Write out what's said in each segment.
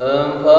嗯和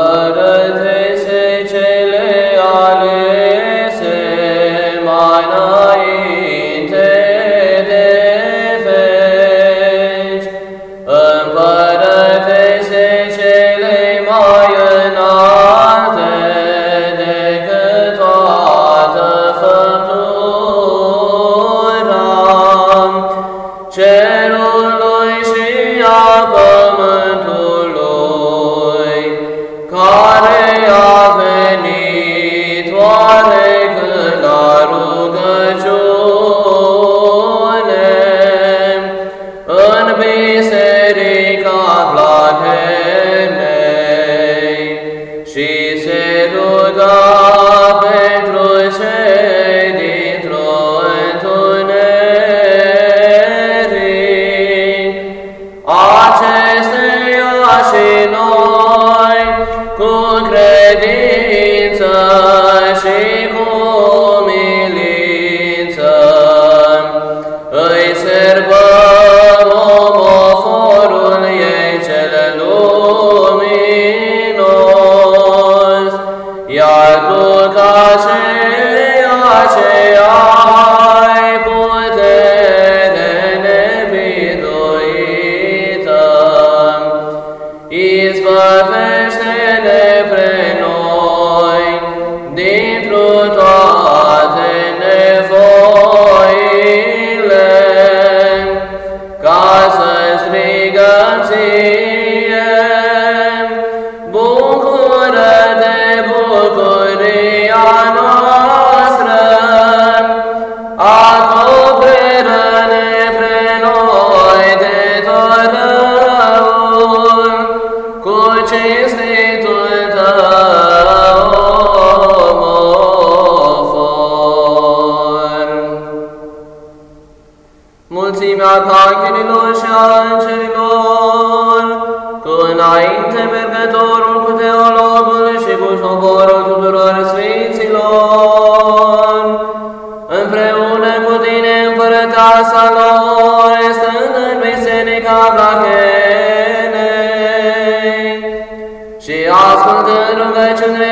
is but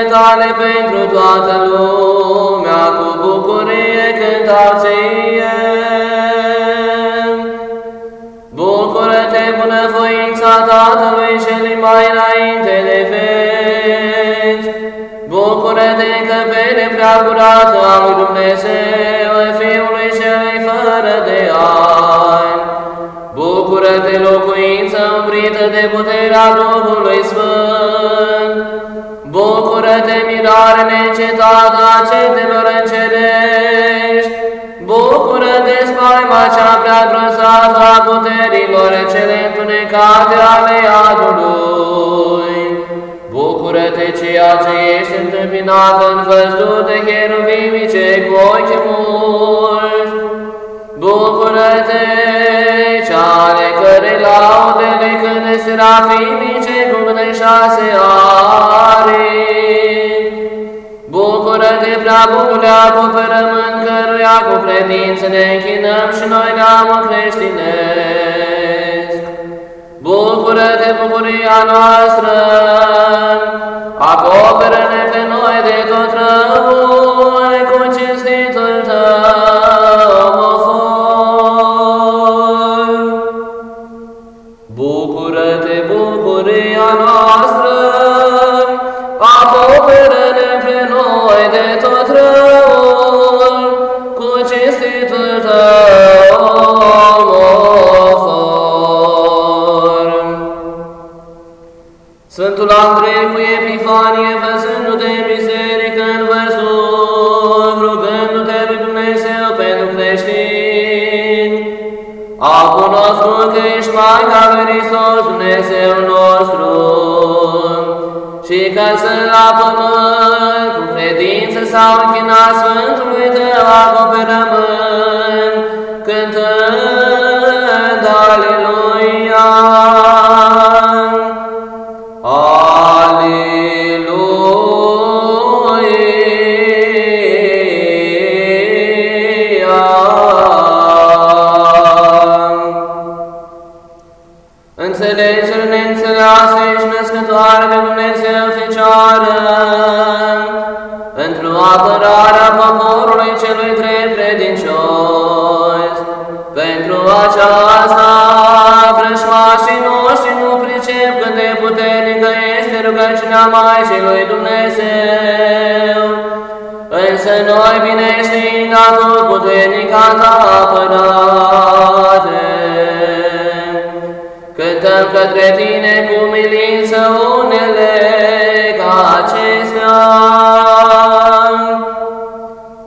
rugăciunile tale pentru toată lumea, cu bucurie cântau ție. Bucură-te, bunăvoința Tatălui cel mai înainte de veci. Bucură-te că pe neprea curată a lui Dumnezeu, Fiului celui fără de ani. Bucură-te, locuință umbrită de puterea Duhului Sfânt. Bucură-te, mirare necetată a cetelor încerești. Bucură-te, spaima cea prea grozavă a puterilor cele întunecate ale iadului. Bucură-te, ceea ce ești întâmpinat în văzduh de cheruvimice cu ochi mulți. Bucură-te, cea ale cărei laudele când serafimice cum de șase aripi. Bucură-te, prea bunule acoperământ căruia cu credință ne închinăm și noi neamul creștinesc. Bucură-te, bucuria noastră, acoperă-ne pe noi de tot răul Sfântul Andrei cu Epifanie, văzându-te în biserică în văzduh, rugându-te lui Dumnezeu pentru creștini, a cunoscut că ești Maica lui Hristos, Dumnezeu nostru, și că sunt la pământ, cu credință s-au închinat Sfântului tău acoperământ, cântând Aleluia. Ești născătoare născătoare de Dumnezeu Fecioară, pentru apărarea poporului celui drept credincios. Pentru aceasta, vrășmașii noștri nu pricep cât de puternică este rugăciunea Maicii lui Dumnezeu. Însă noi, bine știind atot puternica ta apărare, cântăm către tine cu milință unele ca acestea.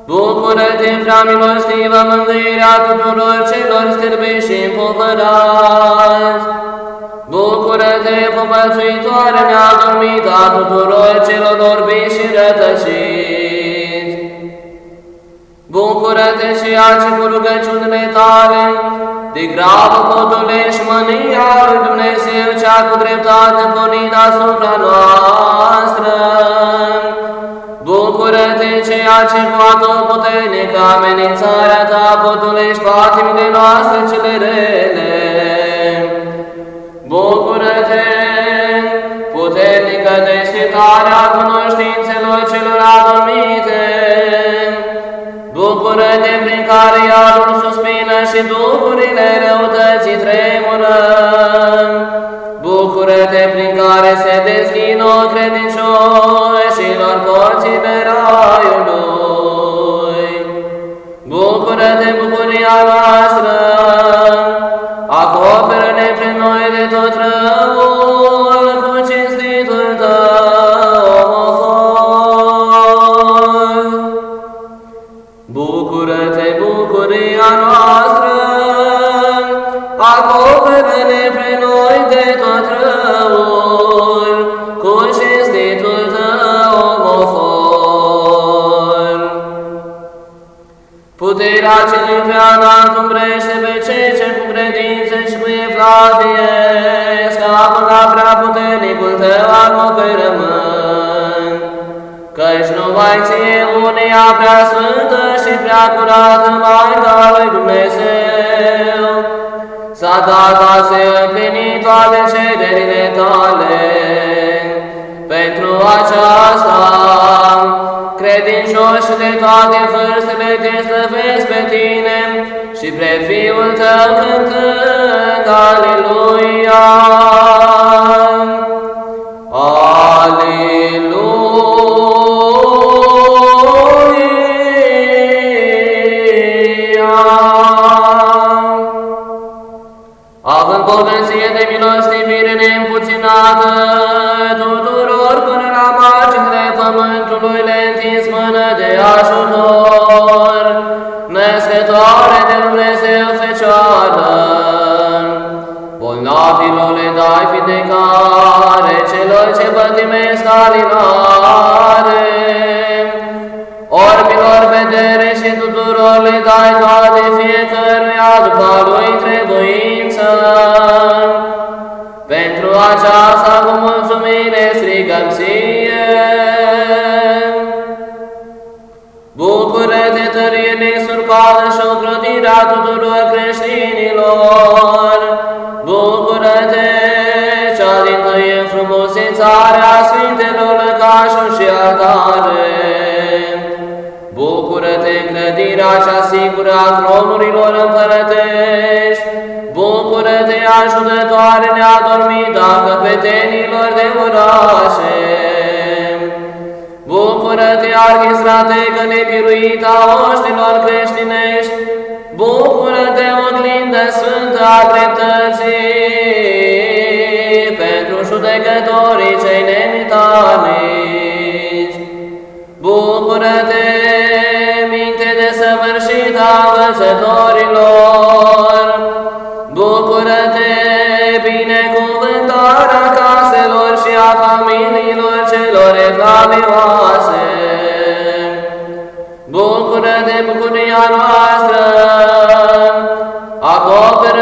Bucură-te, prea milostivă, mângâirea tuturor celor scârbiți și împovărați. Bucură-te, povățuitoare neadormită a tuturor celor orbiți și rătăciți. Bucură-te și aci cu rugăciunile tale, de gravă potolești mânia lui Dumnezeu cea cu dreptate pornită asupra noastră. Bucură-te ceea ce cu atotputernică amenințarea ta potolești patimile noastre cele rele. Bucură-te, puternică deșteptarea cunoștințelor celor adormite. Bucură-te prin care iarul suspină și duhurile răutății tremură. Bucură-te prin care se deschină credincioșilor porțile raiului. Bucură-te, bucuria noastră, acoperă-ne prin noi de tot răul celui prea înalt umbrește pe cei ce cu credință și cu evlavie scapă la prea puternicul tău acoperământ. Căci numai ție unia prea sfântă și prea curată Maica lui Dumnezeu s-a dat a se împlini toate cederile tale. Pentru aceasta, credincioși de toate vârstele te slăvesc pe tine și pre Fiul tău cântând Aleluia. Aleluia. Având bogăție de milostivire neîmpuținată, pământului le întins mână de ajutor, născătoare de Dumnezeu Fecioară. Bolnavilor le dai vindecare celor ce pătimesc alinare, orbilor vedere și tuturor le dai toate fiecăruia după a lui trebuință. Pentru aceasta cu tărie nesurpată și ocrotirea tuturor creștinilor. Bucură-te, cea din tâi înfrumusețarea Sfintelor lăcașuri și altare. Bucură-te, clădirea cea sigură a tronurilor împărătești. Bucură-te, ajutătoare neadormită a căpetenilor de orașe. Bucură-te, arhistrategă nebiruită a oștilor creștinești, Bucură-te, oglindă sfântă a dreptății, pentru judecătorii cei nemitanici. Bucură-te, minte de săvârșită a învățătorilor, Bucură-te, binecuvântarea caselor și a familiilor celor evlavioase. Bucură-te, bucuria noastră, acoperă-ne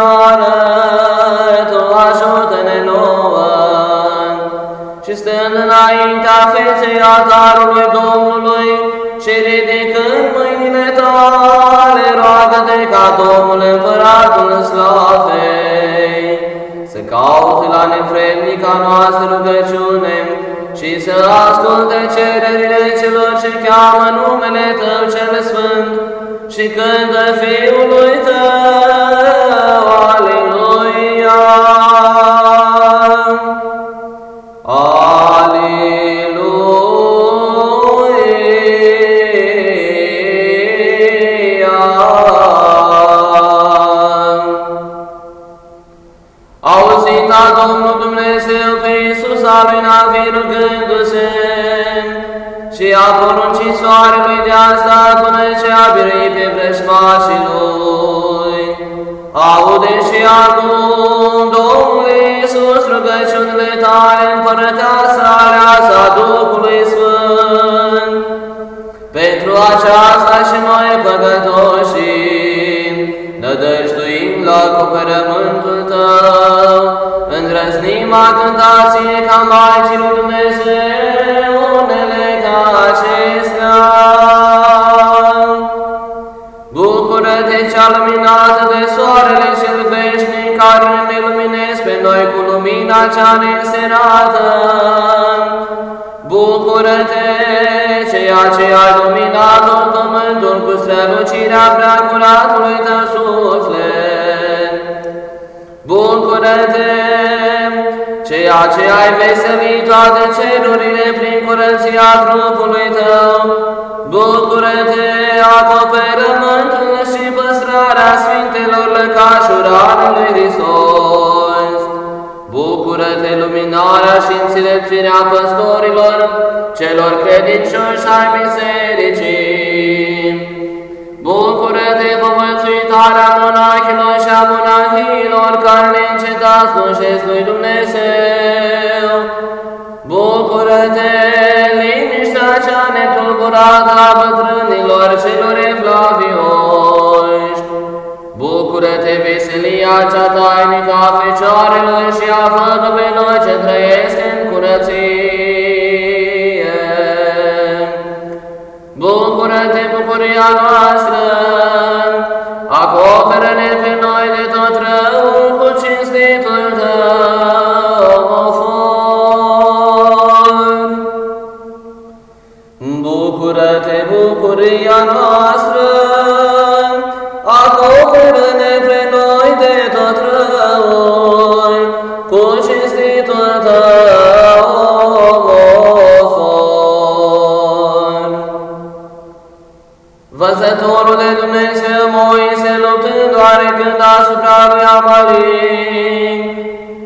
Dumnezeu Fecioară, Tu ajută-ne nouă. Și stând înaintea feței altarului Domnului și ridicând mâinile tale, roagă-te ca Domnul Împăratul Slavei să caute la nefrednica noastră rugăciune și să asculte cererile celor ce cheamă numele Tău cel Sfânt și cântă Fiului Tău, lui Navi rugându-se și a poruncit soarelui de asta până ce a biruit pe vrăjmașii lui. Aude și acum, Domnul Iisus, rugăciunile tale împărăteasă aleasă a Duhului Sfânt. Pentru aceasta și noi păgătoșii, nădăjduim la acoperământul Tău, îndrăznim a cântație ca Maicii lui Dumnezeu, unele ca acestea. Bucură-te cea luminată de soarele cel veșnic, care ne luminezi pe noi cu lumina cea neserată. Bucură-te, ceea ce ai luminat tot pământul cu strălucirea prea curatului tău suflet. Bucură-te, ceea ce ai veselit toate cerurile prin curăția trupului tău. Bucură-te, acoperământul și păstrarea Sfintelor lăcașuri ale lui Hristos. Bucură-te, luminarea și înțelepciunea păstorilor, celor credincioși ai bisericii. Bucură-te, povățuitarea monahilor și a monahilor care neîncetat slujesc lui Dumnezeu. Bucură-te, liniștea cea netulburată a bătrânilor celor evlavioși. Bucură-te, veselia cea tainică a fecioarelor și a făgăvelor ce trăiesc în curăție. Bucură-te, bucuria noastră, acoperă-ne pe noi de tot răul cu cinstitul tău, ofon. Bucură-te, bucuria noastră, luptând oarecând asupra lui Amalek,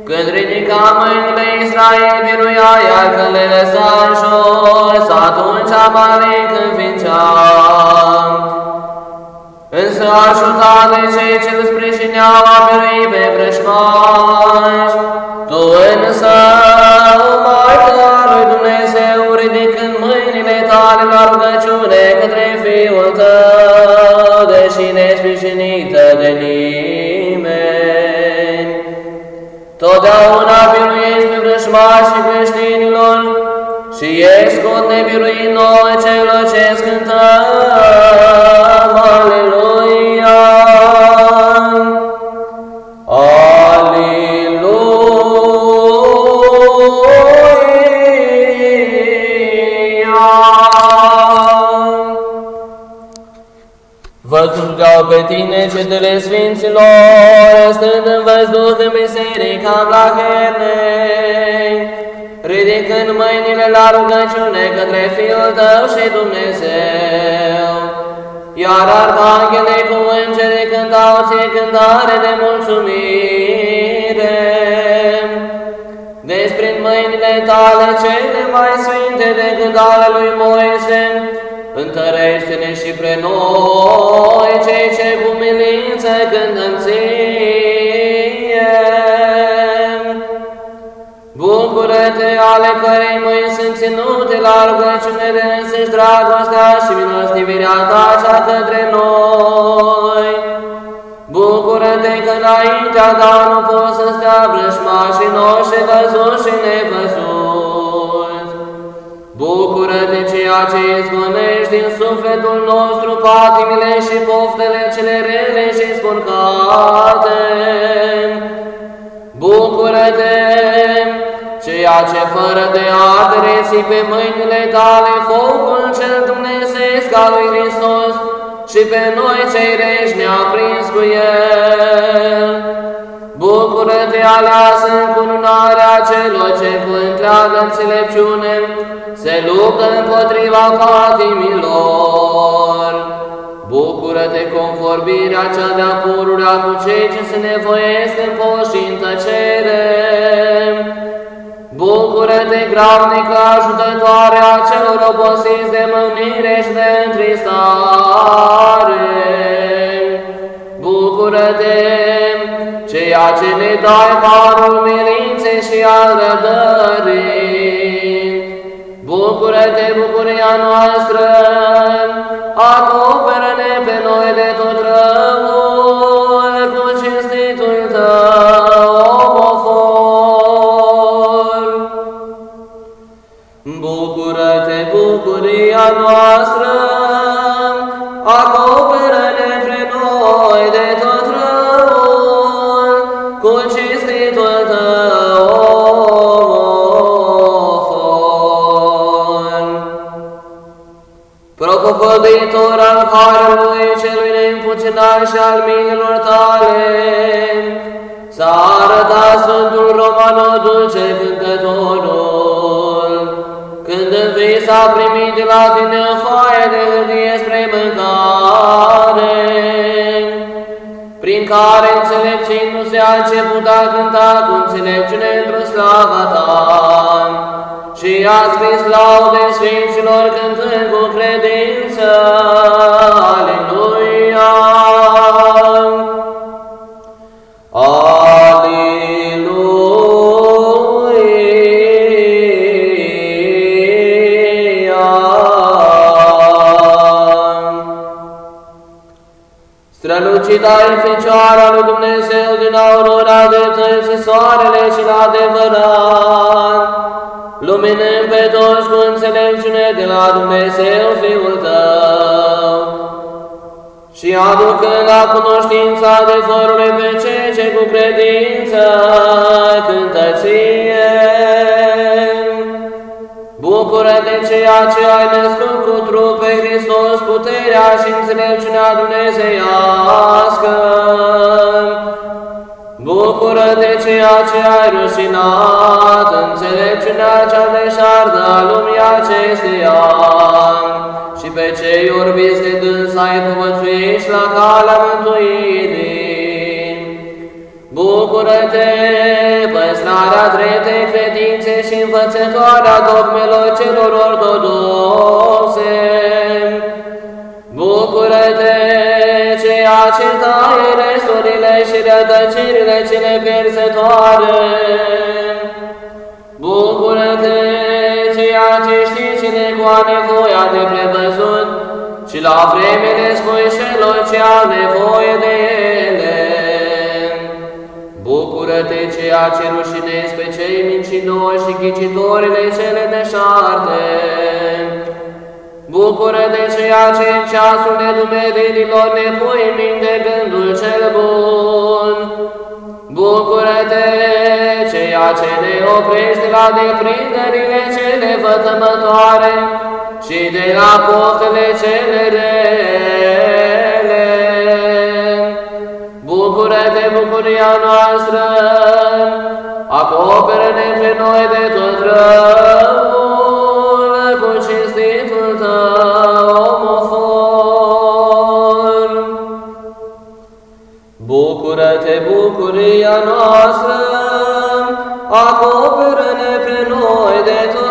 când ridica mâinile Israel biruia, iar când le lăsa în jos, atunci Amalek înfincea. Însă ajutat de cei ce îl sprijineau a birui pe vrăjmași, tu însă, Maica lui Dumnezeu, ridicând mâinile tale la rugăciune biruiești pe vrăjmașii creștinilor și ești scot nebiruit nouă celor ce cântăm. Vă pe tine, cetele Sfinților, stând în văzduh în biserica Vlahernei, ridicând mâinile la rugăciune către Fiul Tău și Dumnezeu. Iar arhanghelei cu îngerii cântau ție cântare de mulțumire. Despre mâinile tale cele mai sfinte decât ale lui Moise, întărește-ne și pre noi, cei ce cu milință cântăm ție. Bun Bucură-te ale cărei mâini sunt ținute la rugăciune de însăși dragostea și milostivirea ta cea către noi. Bucură-te că înaintea ta nu pot să stea vrășmașii noștri văzuți și nevăzuți. Bucură-te ceea ce izgonești din sufletul nostru patimile și poftele cele rele și spurcate. Bucură-te ceea ce fără de ardere pe mâinile tale focul cel dumnezeesc al lui Hristos și pe noi cei reși ne-a prins cu el. Bucură-te aleasă în cununarea celor ce cu întreagă înțelepciune se luptă împotriva patimilor. Bucură-te conformirea cea de-a pururea cu cei ce se nevoiesc în post și în tăcere. Bucură-te, gravnică ajutătoare a celor obosiți de mânire și de întristare. Bucură-te, ceea ce ne dai harul milinței și al rădării. Bucură-te, bucuria noastră, acoperă-ne pe noi de tot răul cu cinstitul tău, omofor. Bucură-te, bucuria noastră, acoperă-ne Propovăduitor al Harului celui neîmpuținat și al minilor tale, s-a arătat Sfântul Romano dulce cântătorul, când în vis a primit de la tine o foaie de hârtie spre mâncare, prin care înțelepțindu-se a început a cânta cu înțelepciune într-o slava ta, și a scris laude Sfinților cântând cu credință. Strălucita în Fecioara lui Dumnezeu din aurora dreptății soarele și la adevărat, luminând pe toți cu înțelepciune de la Dumnezeu Fiul Tău, și aducând la cunoștința adevărului pe cei ce cu credință cântă ție. Bucură-te ceea ce ai născut cu trup pe Hristos, puterea și înțelepciunea dumnezeiască. Bucură-te ceea ce ai rușinat, înțelepciunea cea deșartă a lumii acesteia, și pe cei orbiți de dâns ai povățuiești la calea mântuirii. Bucură-te, păstrarea dreptei credințe și învățătoarea dogmelor celor ortodoxe. Bucură-te, ceea ce taie resurile și rădăcirile cele pierzătoare. Bucură-te, ceea ce știi cine cu a nevoia de prevăzut și la vremele spui celor ce au nevoie de ele. Bucură-te ceea ce rușinezi pe cei mincinoși și ghicitorile cele deșarte. Bucură-te ceea ce în ceasul nedumeririlor ne pui minte gândul cel bun. Bucură-te ceea ce ne oprești de la deprinderile cele vătămătoare și de la poftele cele rele. Bucură-te, bucuria noastră, acoperă-ne pe noi de tot răul cu cinstitul tău, omofor. Bucură-te, bucuria noastră, acoperă-ne pe noi de tot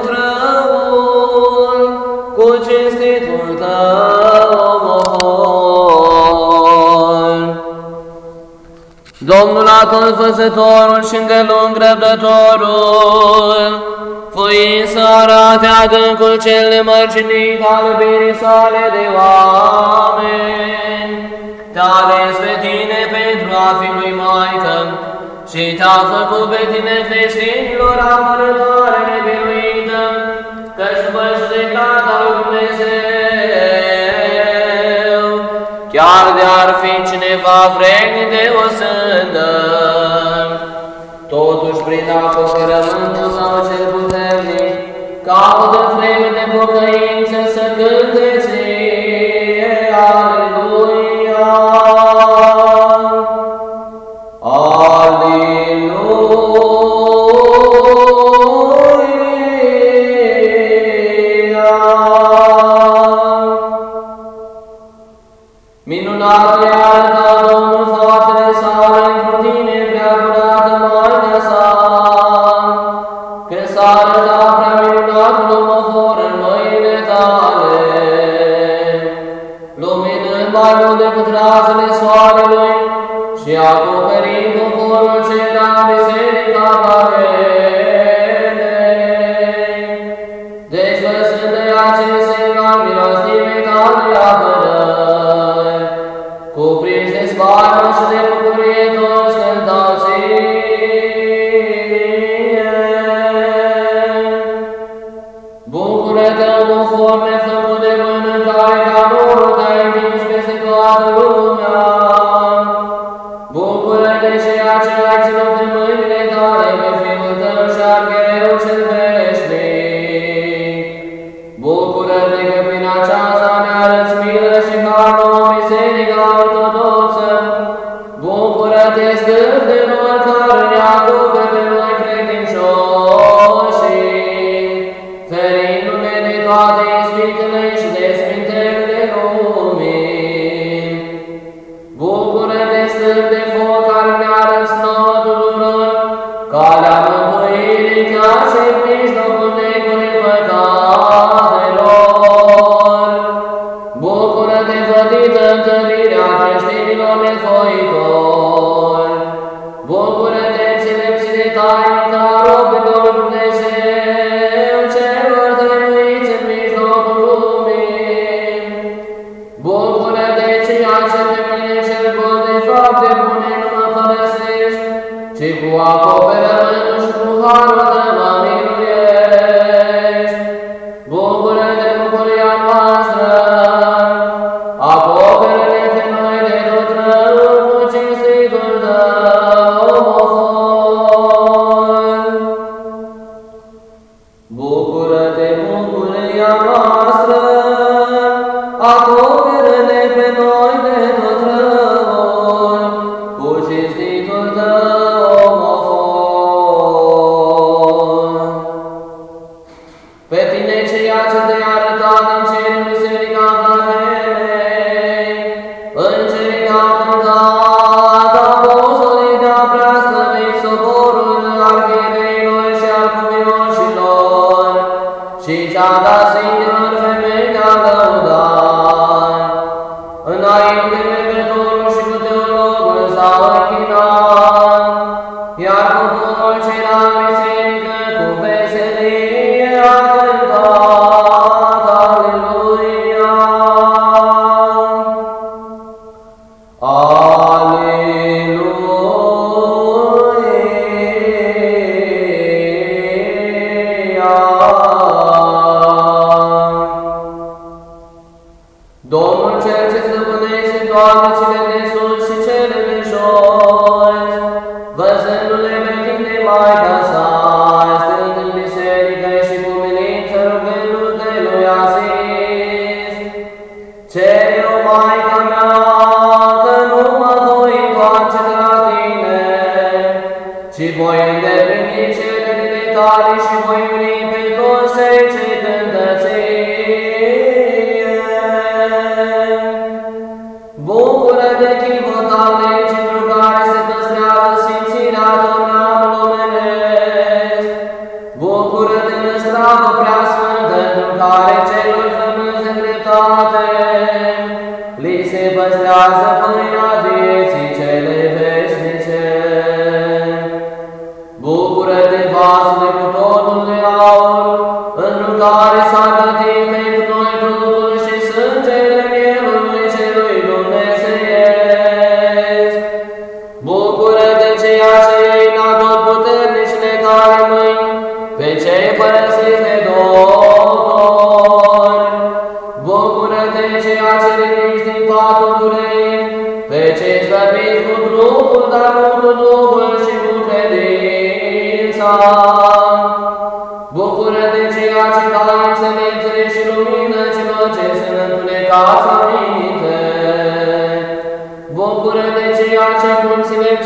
Domnul atul văzătorul și îndelung răbdătorul, voi să arate adâncul cel nemărginit al iubirii sale de oameni. Te-a ales pe tine pentru a fi lui Maică și te-a făcut pe tine creștinilor apărătoare nebiruită, căci după judecata lui Dumnezeu, chiar de-ar fi cineva vrednic de o sândă. Totuși, prin apocărământul sau cel puternic, caută vreme de pocăință, अभिनय चयाच दयालुता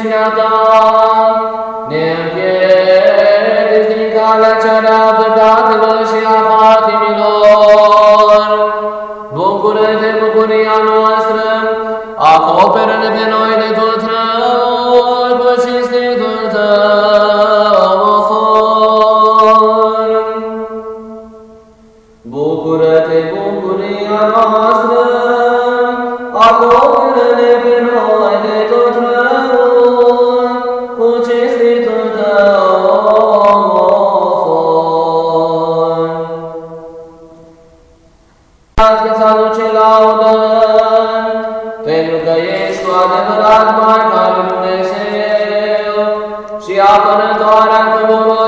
ज्ञाता नेभ्ये दिव्यकालचरा aduce laudă, pentru că ești cu adevărat Maica lui Dumnezeu. Și apărătoarea tuturor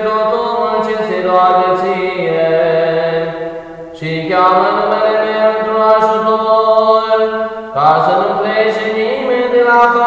Creșterătorul ce se roagă ție și cheamă numele meu într-un ajutor, ca să nu plece nimeni de la fără.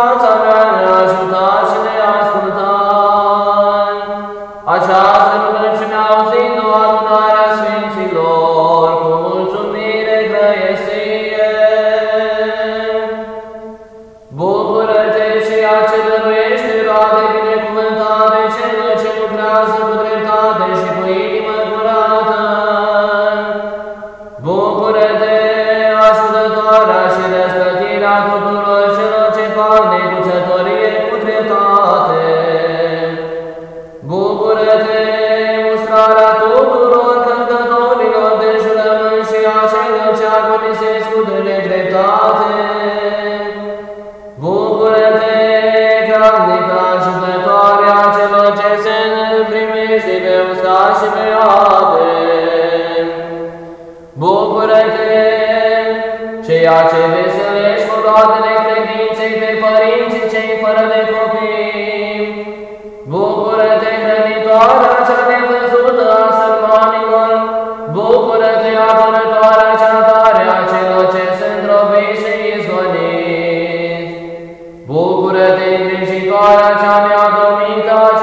Hare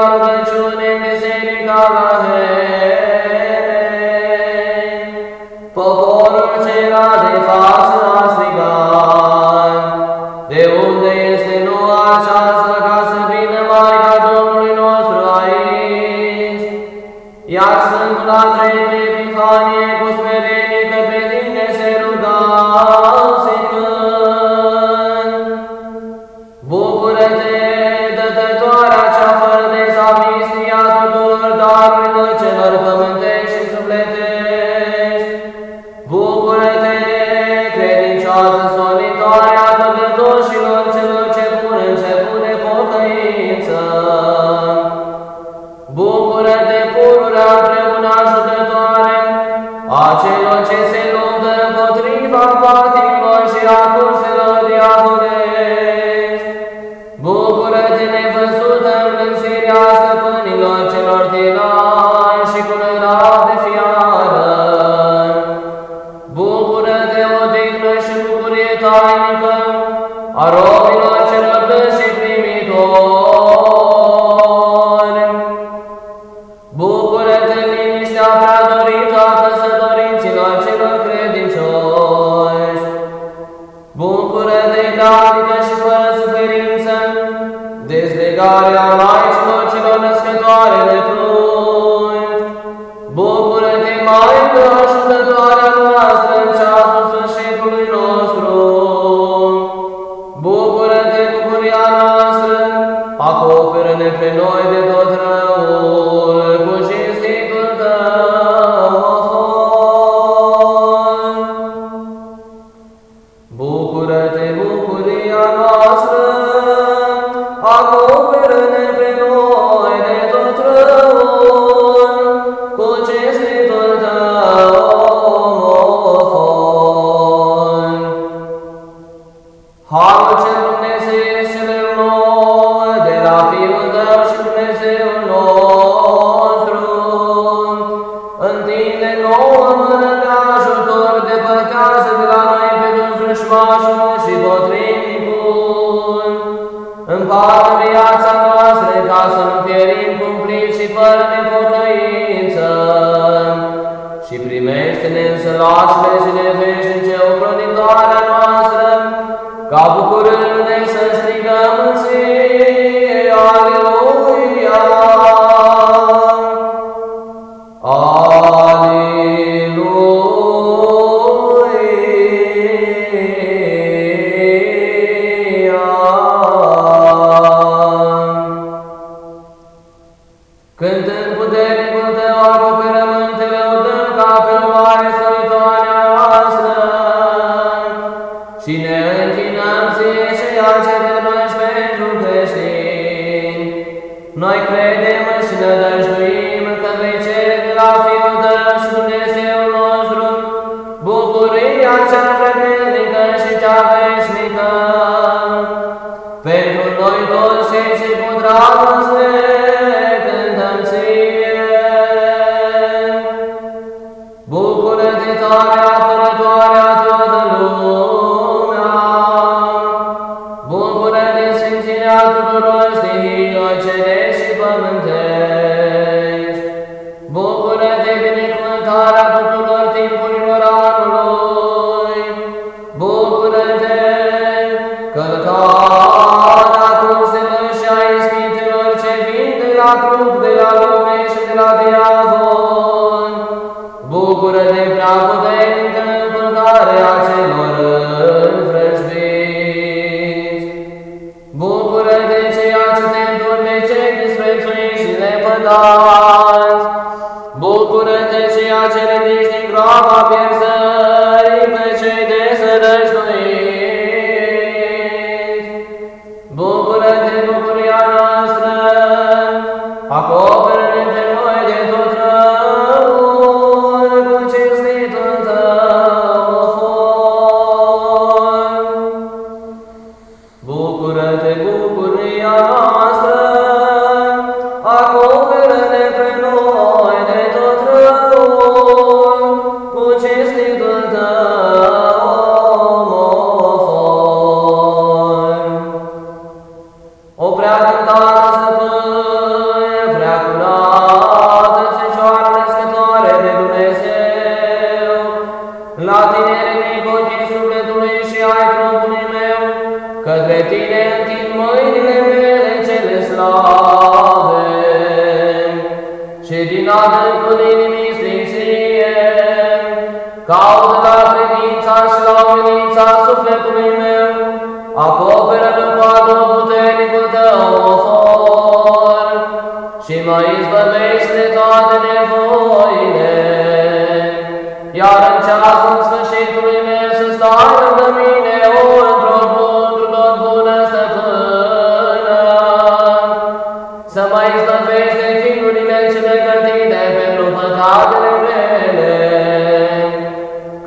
उधर छूने से निकाला है। Predarea Maicii Măcilor Născătoare de Prunt, Bucură-te, Maică,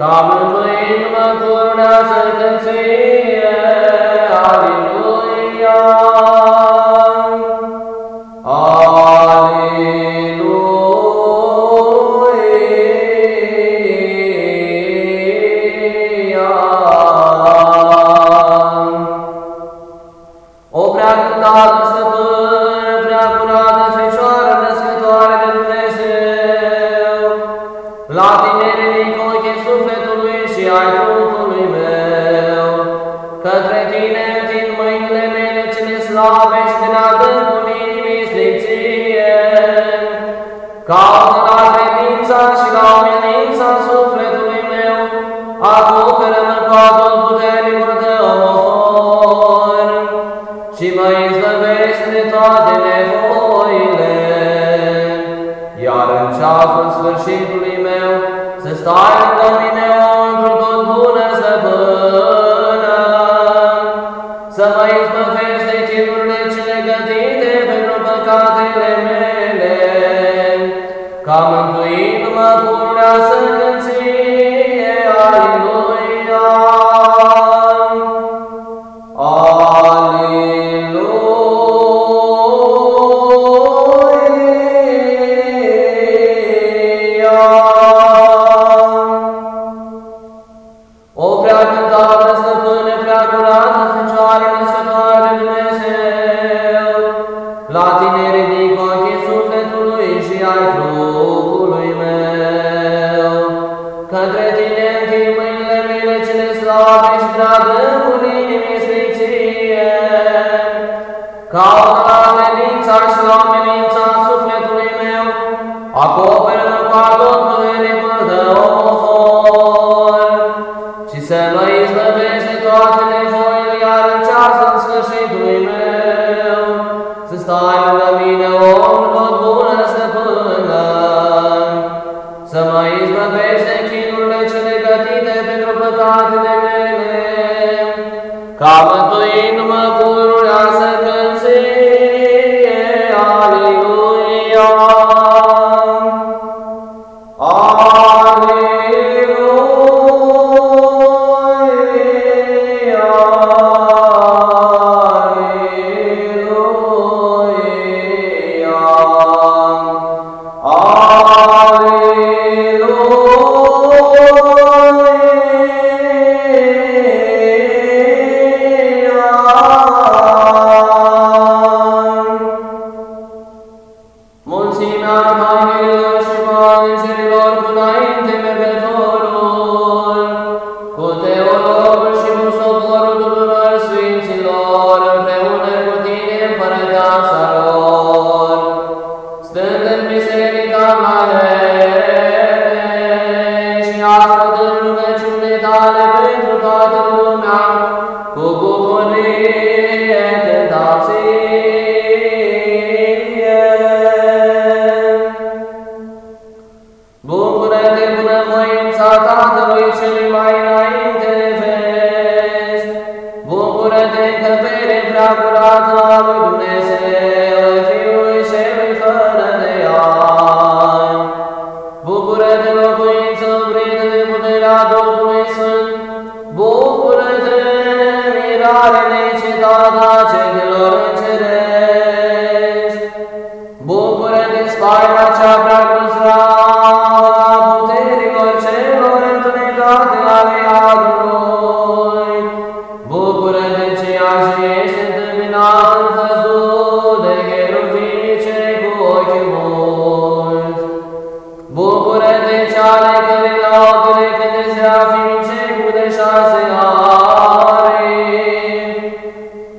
ca mântuindu-mă curnează când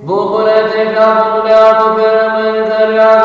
Bucură-te, prea bunule acoperământ, căruia